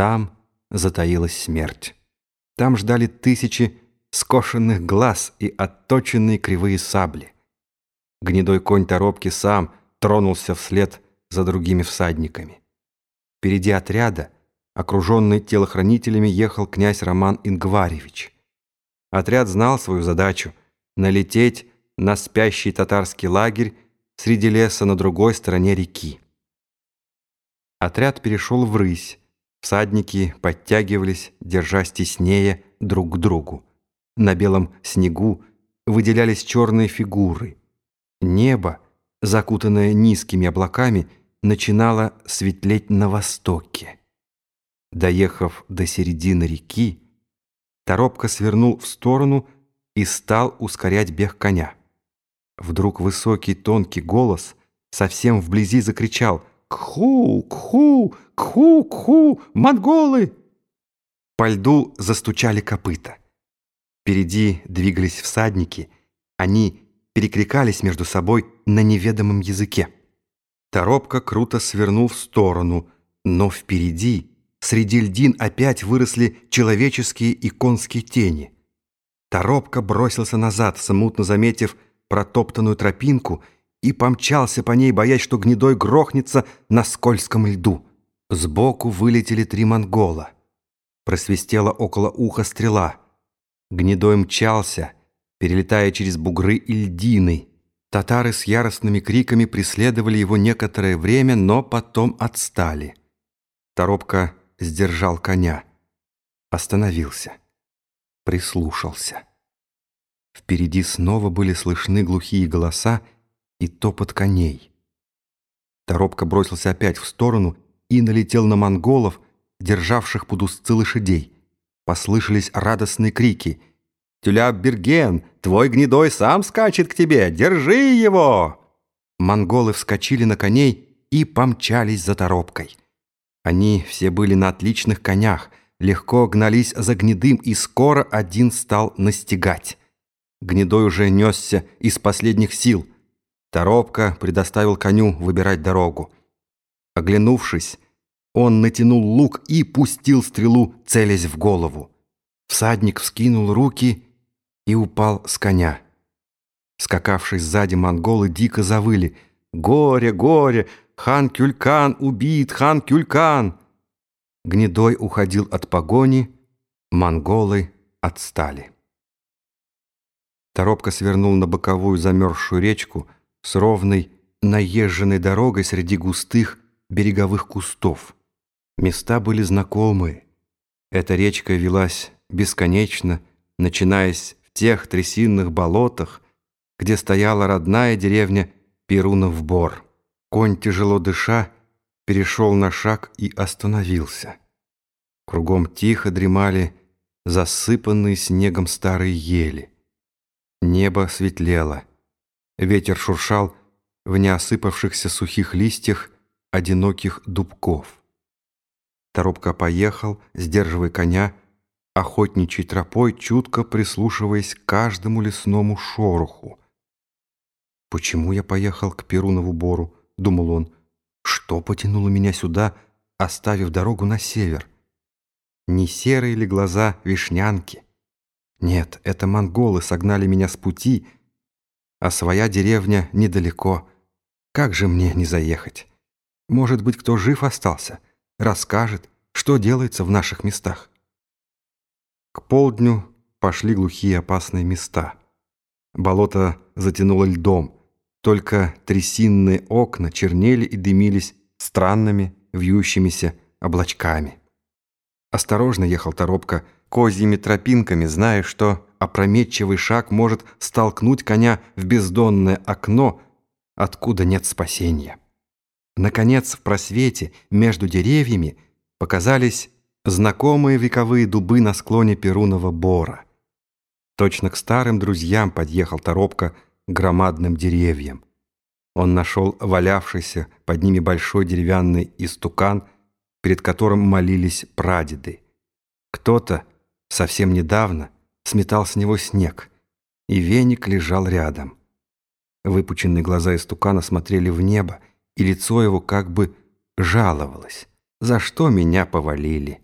Там затаилась смерть. Там ждали тысячи скошенных глаз и отточенные кривые сабли. Гнедой конь торопки сам тронулся вслед за другими всадниками. Впереди отряда, окруженный телохранителями, ехал князь Роман Ингваревич. Отряд знал свою задачу — налететь на спящий татарский лагерь среди леса на другой стороне реки. Отряд перешел в рысь. Всадники подтягивались, держась теснее друг к другу. На белом снегу выделялись черные фигуры. Небо, закутанное низкими облаками, начинало светлеть на востоке. Доехав до середины реки, Торопко свернул в сторону и стал ускорять бег коня. Вдруг высокий тонкий голос совсем вблизи закричал «Кху! Кху! Кху! Кху! Монголы!» По льду застучали копыта. Впереди двигались всадники. Они перекликались между собой на неведомом языке. Торопка круто свернул в сторону, но впереди, среди льдин, опять выросли человеческие и конские тени. Торопка бросился назад, смутно заметив протоптанную тропинку и помчался по ней, боясь, что гнедой грохнется на скользком льду. Сбоку вылетели три монгола. Просвистела около уха стрела. Гнедой мчался, перелетая через бугры и льдины. Татары с яростными криками преследовали его некоторое время, но потом отстали. Торопка сдержал коня. Остановился. Прислушался. Впереди снова были слышны глухие голоса и топот коней. Торопка бросился опять в сторону и налетел на монголов, державших под узцы лошадей. Послышались радостные крики. «Тюляб-Берген, твой гнедой сам скачет к тебе! Держи его!» Монголы вскочили на коней и помчались за торопкой. Они все были на отличных конях, легко гнались за гнедым, и скоро один стал настигать. Гнедой уже несся из последних сил. Торопка предоставил коню выбирать дорогу. Оглянувшись, он натянул лук и пустил стрелу, целясь в голову. Всадник вскинул руки и упал с коня. Скакавшись сзади, монголы дико завыли. «Горе, горе! Хан Кюлькан убит! Хан Кюлькан!» Гнедой уходил от погони, монголы отстали. Торопко свернул на боковую замерзшую речку с ровной, наезженной дорогой среди густых береговых кустов. Места были знакомые. Эта речка велась бесконечно, начинаясь в тех трясинных болотах, где стояла родная деревня Перунов Бор. Конь, тяжело дыша, перешел на шаг и остановился. Кругом тихо дремали засыпанные снегом старые ели. Небо светлело. Ветер шуршал в неосыпавшихся сухих листьях одиноких дубков. Торопка поехал, сдерживая коня, охотничьей тропой, чутко прислушиваясь к каждому лесному шороху. «Почему я поехал к Перунову бору?» — думал он. «Что потянуло меня сюда, оставив дорогу на север? Не серые ли глаза вишнянки?» Нет, это монголы согнали меня с пути, а своя деревня недалеко. Как же мне не заехать? Может быть, кто жив остался, расскажет, что делается в наших местах. К полдню пошли глухие опасные места. Болото затянуло льдом, только трясинные окна чернели и дымились странными вьющимися облачками. Осторожно ехал Торопко, козьими тропинками, зная, что опрометчивый шаг может столкнуть коня в бездонное окно, откуда нет спасения. Наконец, в просвете между деревьями показались знакомые вековые дубы на склоне Перунова бора. Точно к старым друзьям подъехал Торопко громадным деревьям. Он нашел валявшийся под ними большой деревянный истукан, перед которым молились прадеды. Кто-то Совсем недавно сметал с него снег, и веник лежал рядом. Выпученные глаза истукана смотрели в небо, и лицо его как бы жаловалось. «За что меня повалили?»